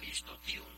He's not un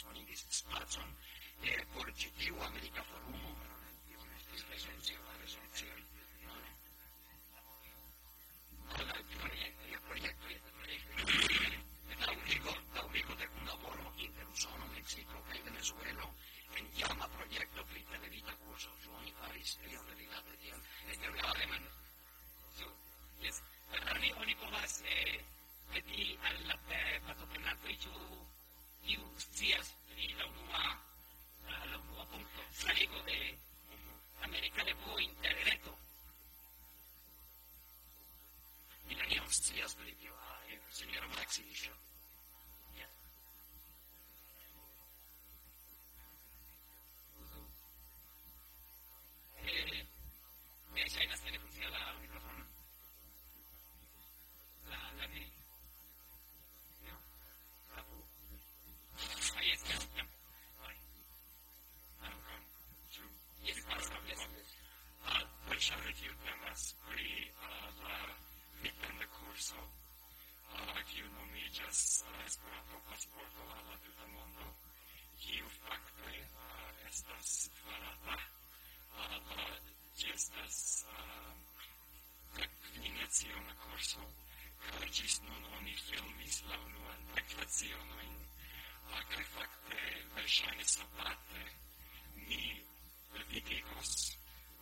disponibles Smartson eh, por Chitiu América Forum, es la resolución. Con il progetto, il progetto, il progetto. L'aurico, l'aurico del lavoro interusono Mexico e Venezuela, che chiama progetto Fritta de Vita Curso, su ogni paese, io le rilate di Etergalemen. Su, yes. Per ogni Nicolas, eh, di alla industrias y la UNUA, la UNUA punto, salgo de América de Bo Interreto. I na a eh, je. deklaciona corso, cae gis nun oni filmis la unuan deklazionoin, a cae facte, versaine sabate, ni vidigos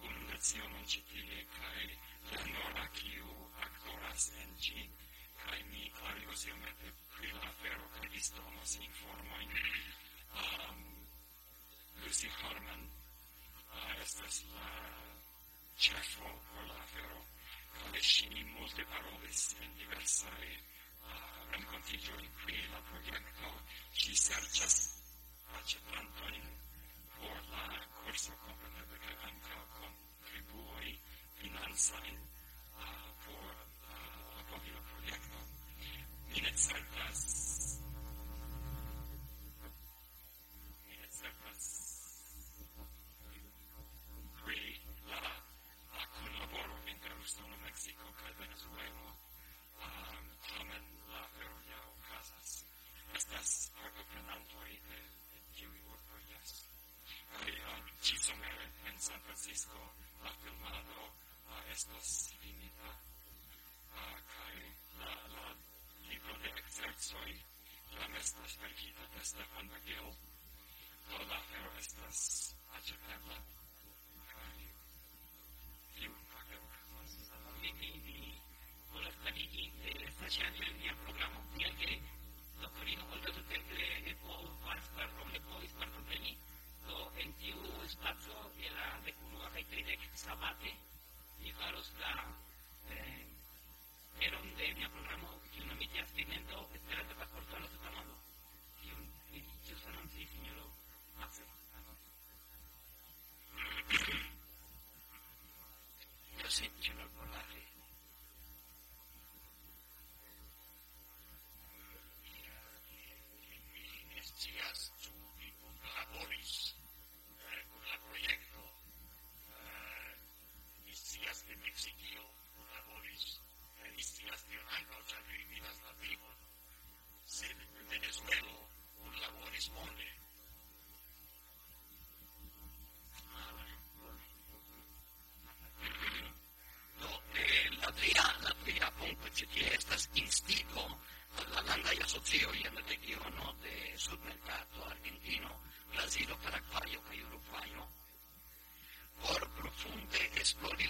unu lecionon citie, cae Leonora, kiu actoras en gi, cae mi clarigos iomete pri la afero, cae vis donos informoin. Um, Lucy Harman uh, estas la cefo por la afero, e sci molte parole ah, in diversae uh, rencontigioi qui la proiecto ci sercias accettantoin por la corso comprenebe che anca contribuoi finanzain uh, por uh, la proiecto. Mi ne certas San Francisco la filmado uh, estos limita uh, ah, kai la la libro de exercoi la mesta verkita de Stefan McGill do la afero estas aĉetebla kaj tiu afero mi mi mi. Volas klarigi estas ŝanĝo en mia programo tiel ke doktorino Olga Dutemple ne povas partopreni ne povis partopreni do en tiu spaco je la Samadhi soziologia regiono de sul mercato argentino, brasil, paraguayo y uruguayo, por profunde esplori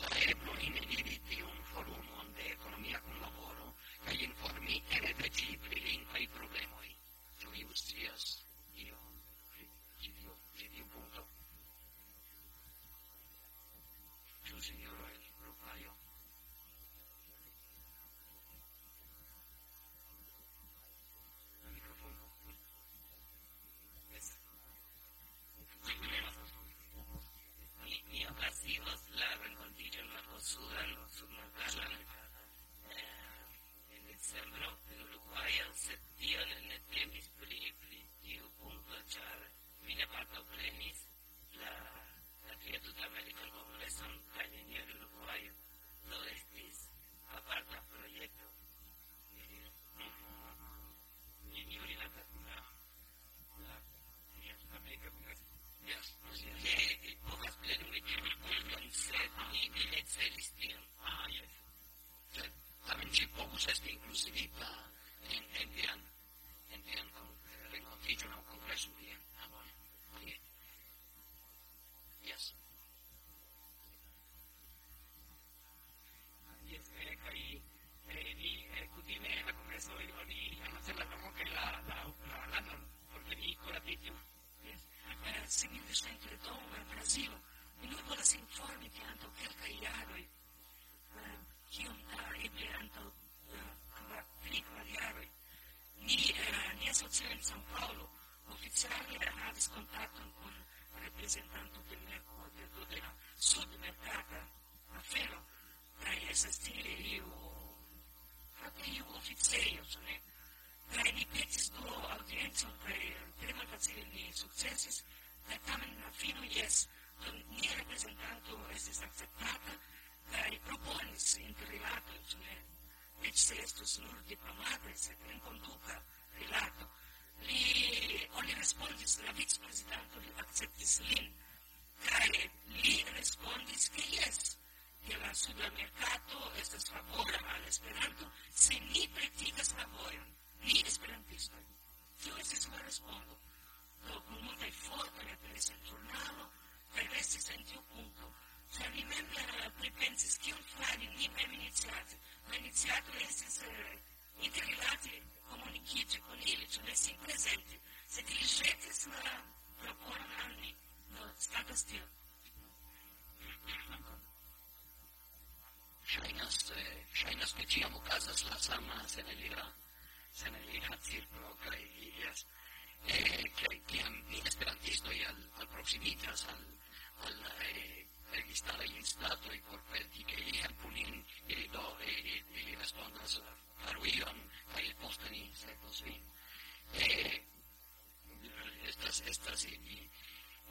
Celia havis kontakton con representanto de mia korteto de la sudmerkata afero, kaj estas tie iu, fakte iu oficejo, ĉu ne? Kaj mi petis do aŭdiencon kaj tre facile mi sukcesis, kaj tamen a fino jes, mia reprezentanto estis akceptata kaj proponis interrilatojn, ĉu ne? Eĉ se estus nur diplomata, sed conduca rilato. Oni respondis la vic-prezidanto, li acceptis lin, cae li respondis che yes, che la sudamercato estas favora al Esperanto se ni practicas laboron, ni esperantistoj. Tio estis la respondo. Do, con multaj fotoj aperis en ĵurnalo kaj restis en tiu punkto. Ĉar mi mem pripensis kion fari, ni mem iniciate. La iniciato estis eh, interrilate, komunikiĝi kun ili, cioè ne sin prezenti se dirigetes la proponon al ni, do scatas tio. Shainas, shainas che ciam ocasas la sama senelira, senelira circlo, cae ias, eh, cae ciam ni y al, al proximitas, al, al eh, registarei instatoi por perdi che iam pulin, eh, do, eh, eh, respondas, faru ion, cae poste ni se vin. Eh, estas, estas in,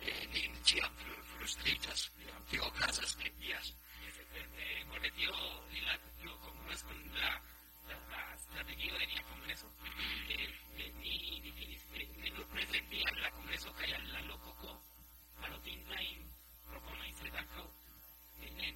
in, in ciam frustrigas, jam casas ne dias. Efectivamente, monetio y la lo comunas con la la strategio en congreso que ni ni ni no pretendía la congreso eh, eh, pues, que ya la loco co palotin la in propone se da en el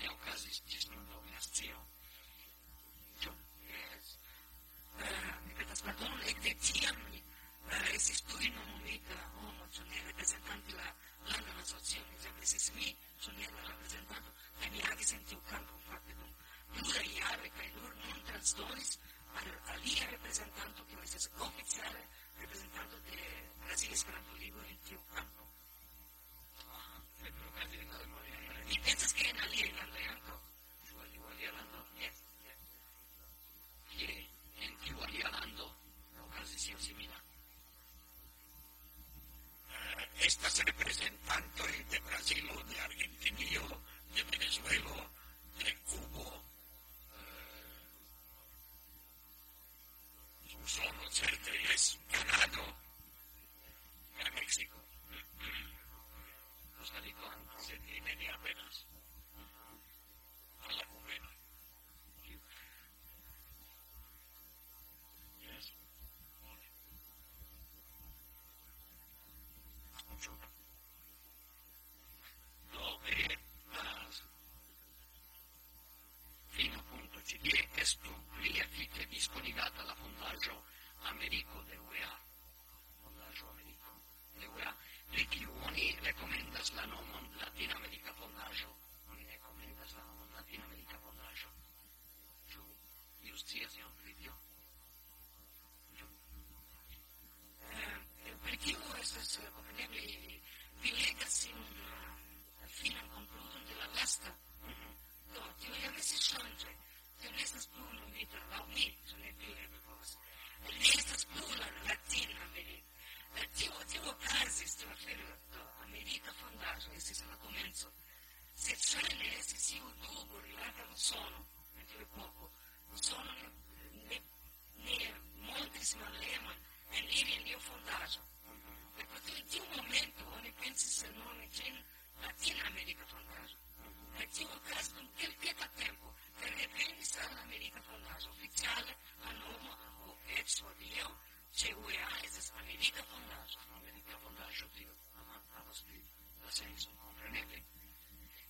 ne okazis ĝis nun do mi ne scio. Do, jes. Eh, mi petas pardon, ekde tiam mi eh, estis tuj nomumita oh, cellule SCO2 legate all'ozono, anche poco, l'ozono ne, ne, ne moltissima lema e lì il mio fondaggio. Per cui di un momento ogni pensi se non è in Latina America fondaggio. E di un caso un qualche tempo, per le prendi sarà l'America fondaggio ufficiale a nome o ex o di io, CUEA, es America fondaggio. America fondaggio, Dio, ha ah, spirito, ha senso, comprendete?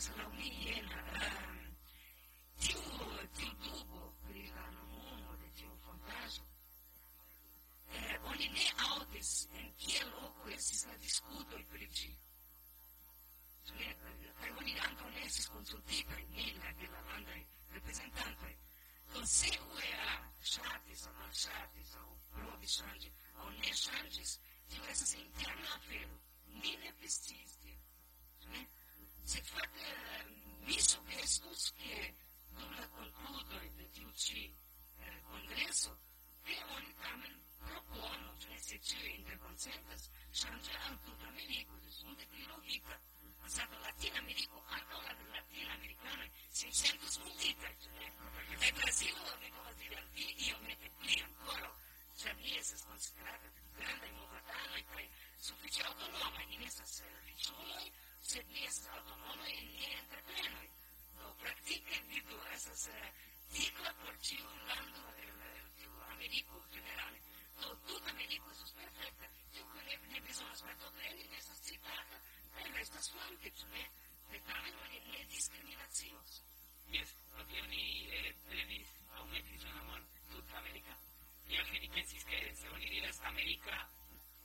se lo humillen, je pravilno nediskriminacijo. Jaz protivni predis aumentično namor tudi Amerika. Y angeliquensis que se unirías América,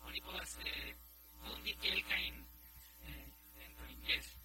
oni podas eh, bundi kelkain, eh, en inglés.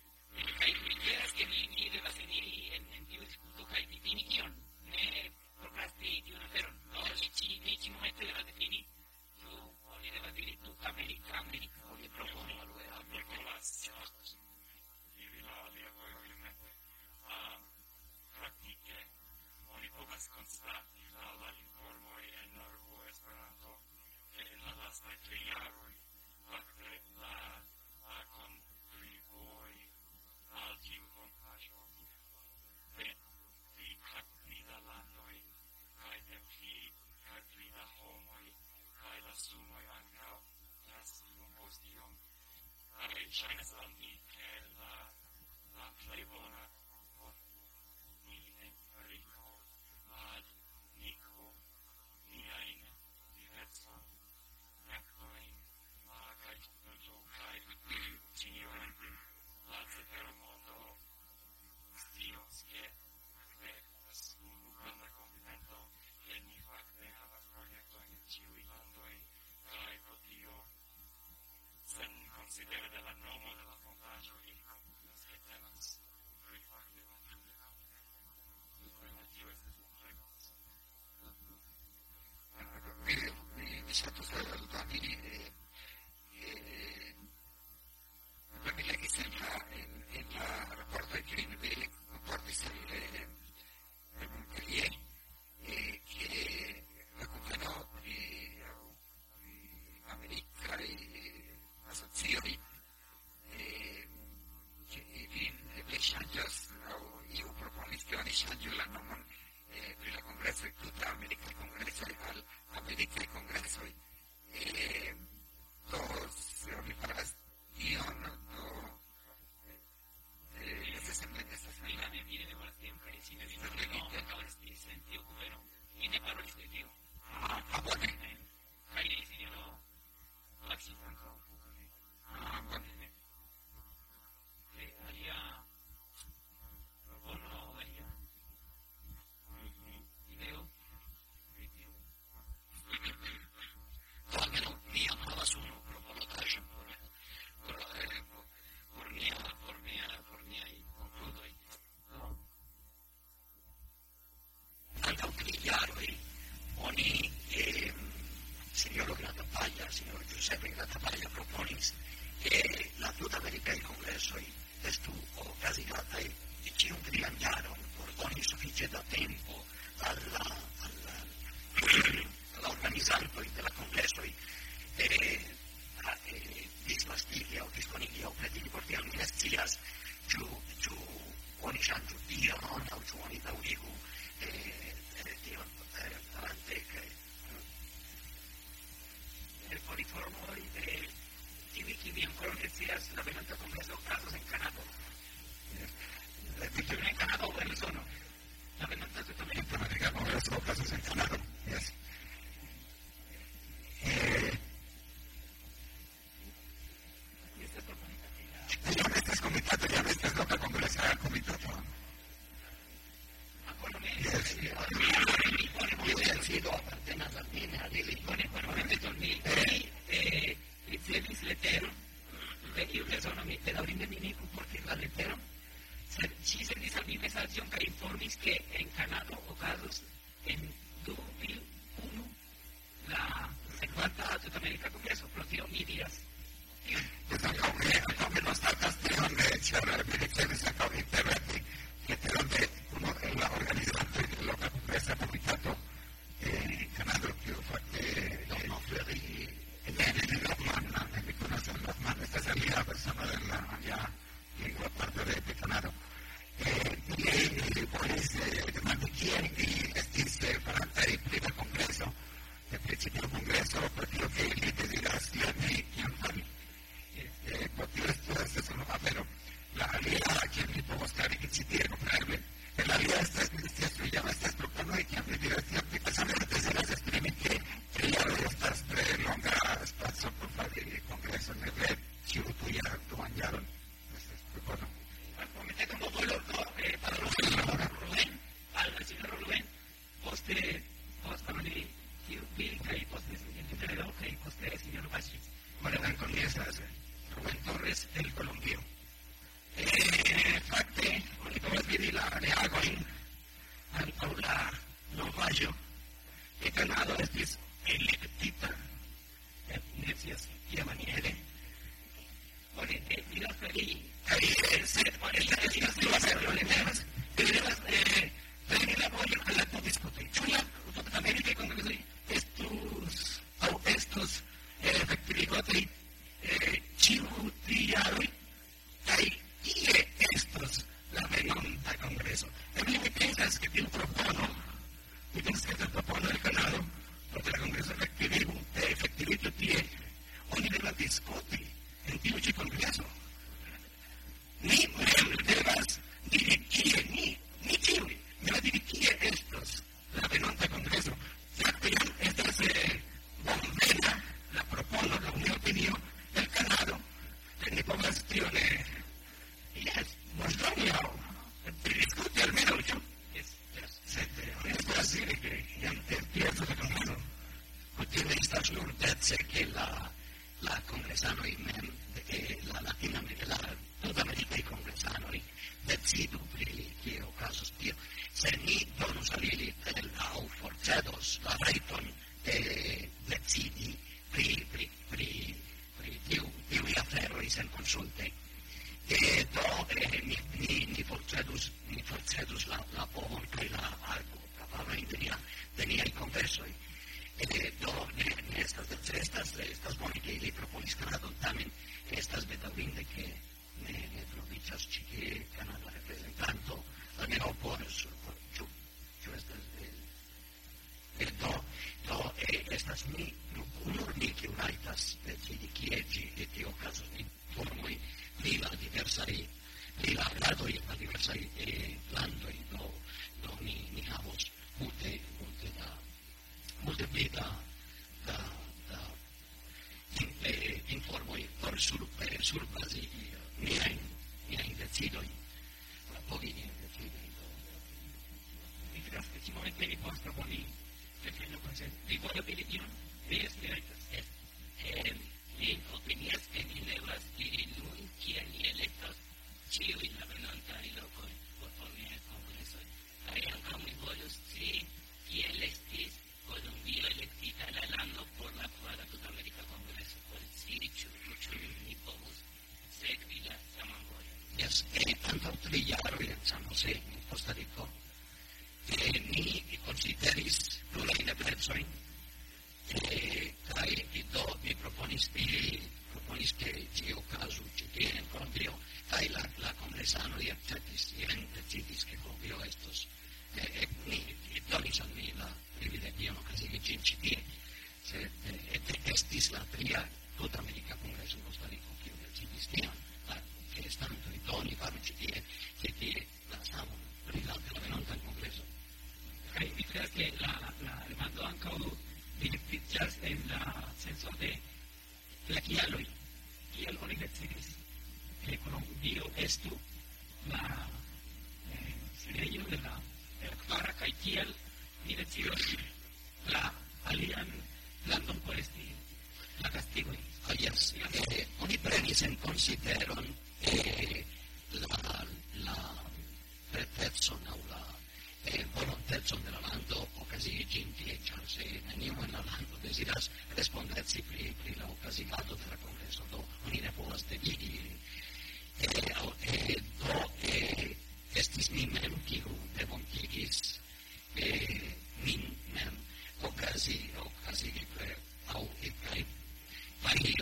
shineth on me. nada, decís, prenis en consideron eh, la, la pretezon au la eh, volontezon de la lando ocasiginti, char se neniu en la lando desiras respondeci pri, pri la ocasigado de la congreso, do oni ne povas devigi eh, au, eh, do eh, estis mi mem kiu demontigis eh, min mem ocasi, ocasi, eh, au, eh, kai, fari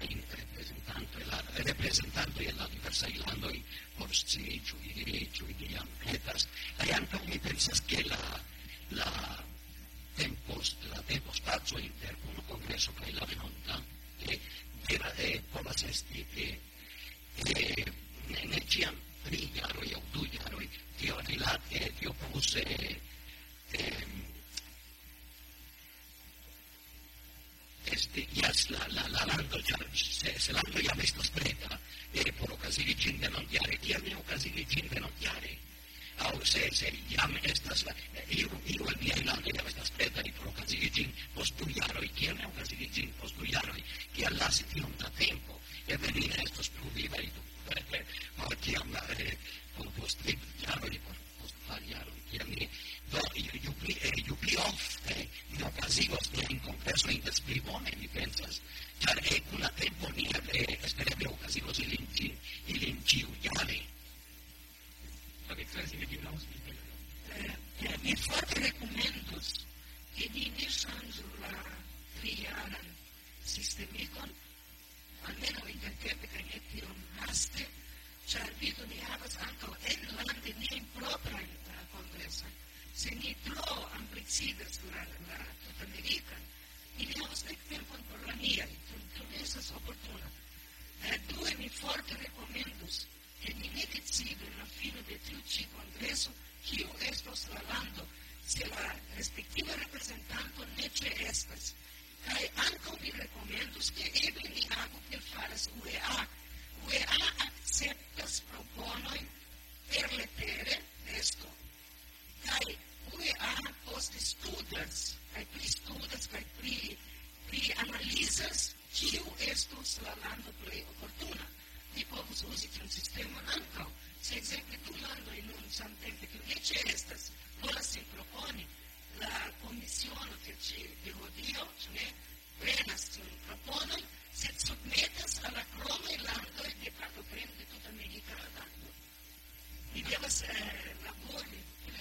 diversai representantoi, la representantoi en la diversai landoi por scientiui, dirigiui, diam, metas, kai anca mi pensas che la, la tempos, la tempo spazio inter un congresso kai la venonta, che vera e povas esti che che ne ciam tri jaroi au du jaroi, tio rilate, tio povus eh, eh, este, ja la, la, la rando, čar, cioè, se, se rando javnost spreta, e je por okazivi čindenom jare, tjerni okazivi čindenom jare. A oh, u se, se jam eh, estas la, iru, iru el mia ilando javnost spreta, i por okazivi čin postu jaroj, tjerni okazivi čin postu jaroj, kiel lasi tion da tempo, e venire estos plu vivaj, por tiam eh, eh, la, eh, con tri jaroj, post kvar jaroj, kiel ni, do iu, iu pli, iu pli ofte mi ocasivos mian congresoin des pli bone, mi pensas, char e cun la tempo ni eble espereble ocasivos ilin, ilin ciu jare. Vabbè, si vedi un auspicio. Mi forte recomendos che vi ne sanzu la triaran sistemicon, almeno intertempe kaj ne tiom haste, ĉar vi do ni havas ankaŭ enlande niajn proprajn kongresojn. se nitró en principios durante la totalidad. Y Dios me dio la compañía y tuve tu esas oportunidades. Eh, tuve mi fuerte recomiendo que ni me decido en la fila de tu chico congreso que yo estoy trabajando si la respectiva representante no eche estas. Hay algo mi recomiendo que Evelyn me hago que faras UEA. UEA aceptas proponer perletere esto. Kai oni a poste studas, kai pri studas, kai pri, pri analizas, kiu estus la lando plei oportuna. Ni povus usi tiun sistemon ancau, se exemple du landoi nun samtempe, kiu ne ce estas, volas sin proponi la komisiono che ci di Rodio, ne, prenas tiun proponon, sed submetas alla cromai landoi de partopreno de tutta America la lando. Ni devas eh, labori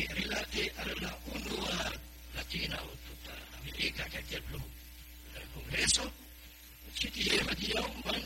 Irlati alla UNRWA Latina Amerika katika Congreso chiti yema jiyaumban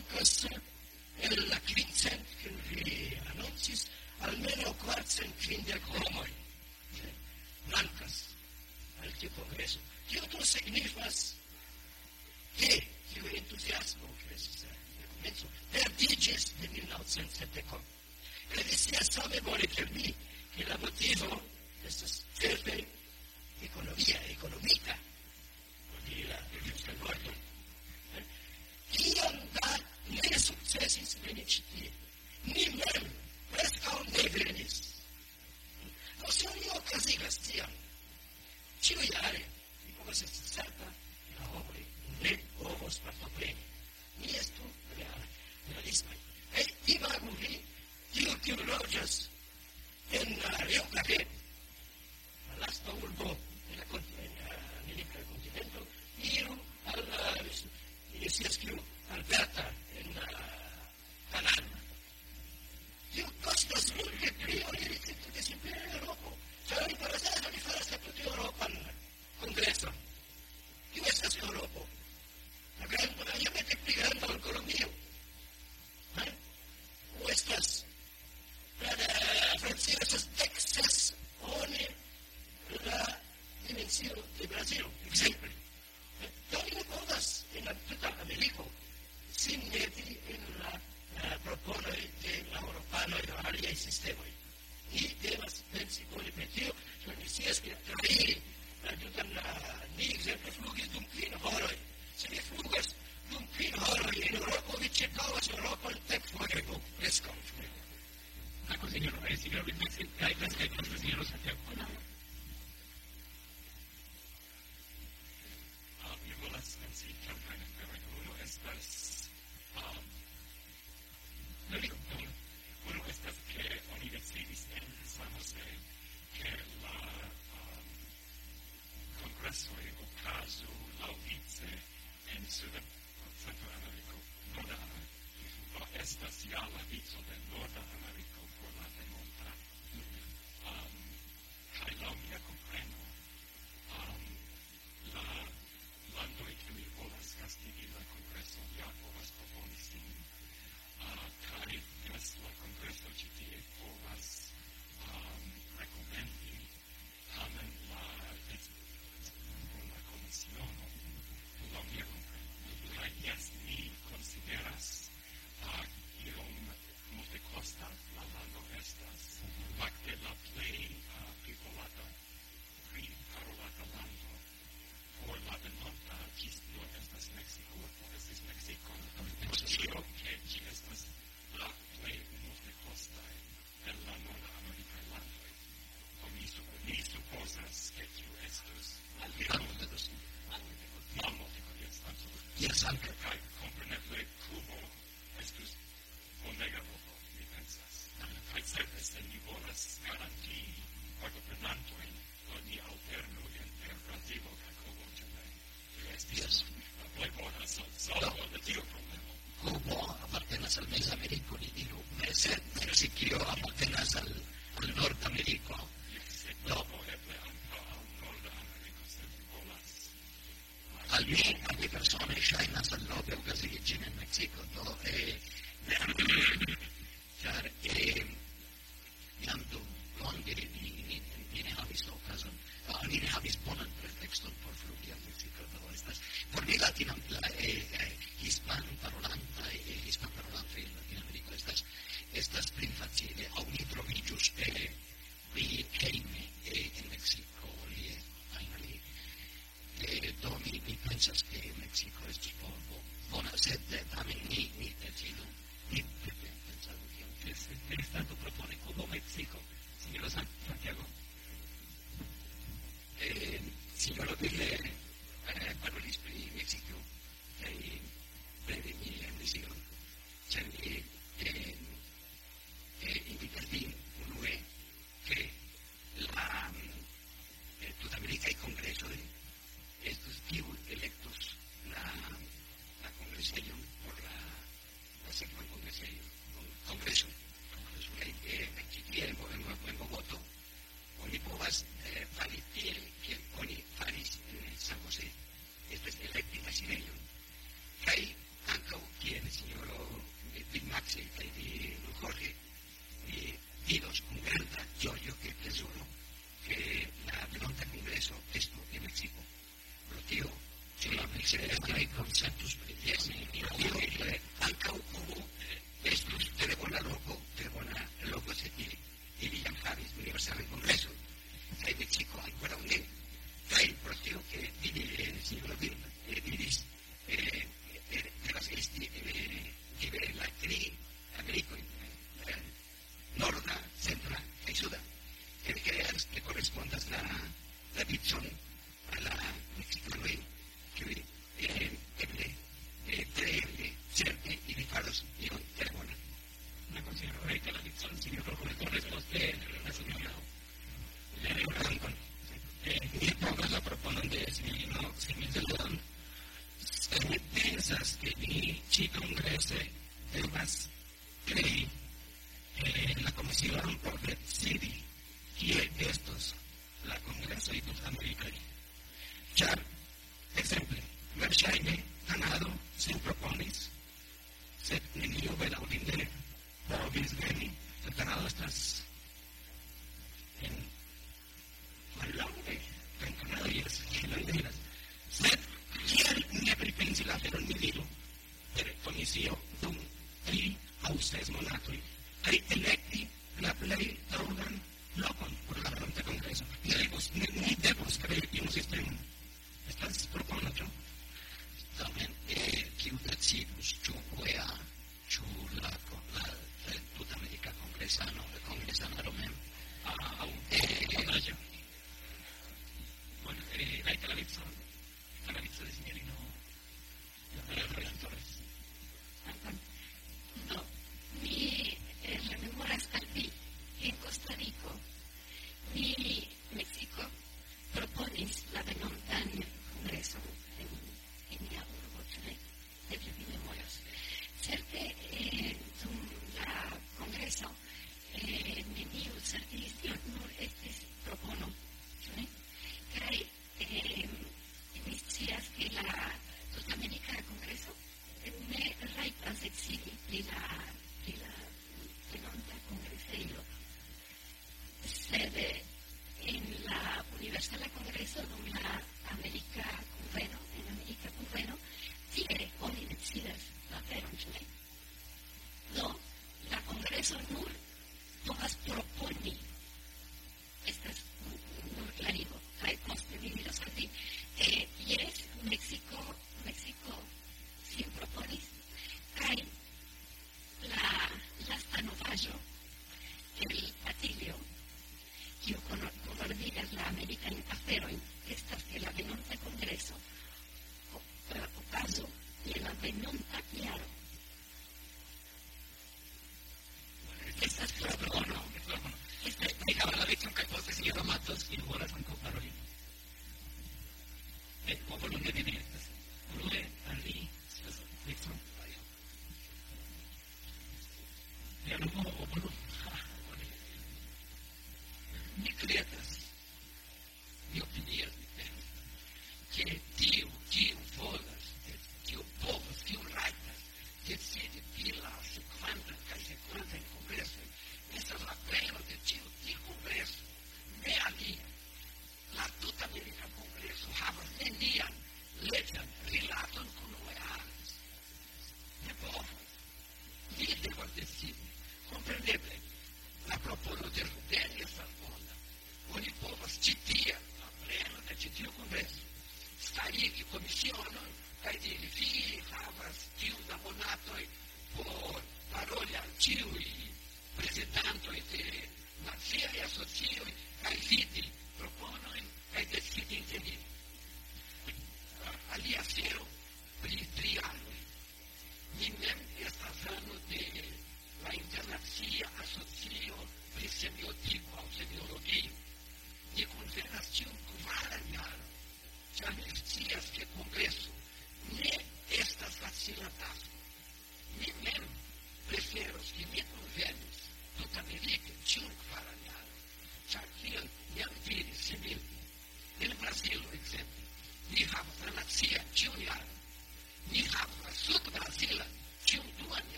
particularly willing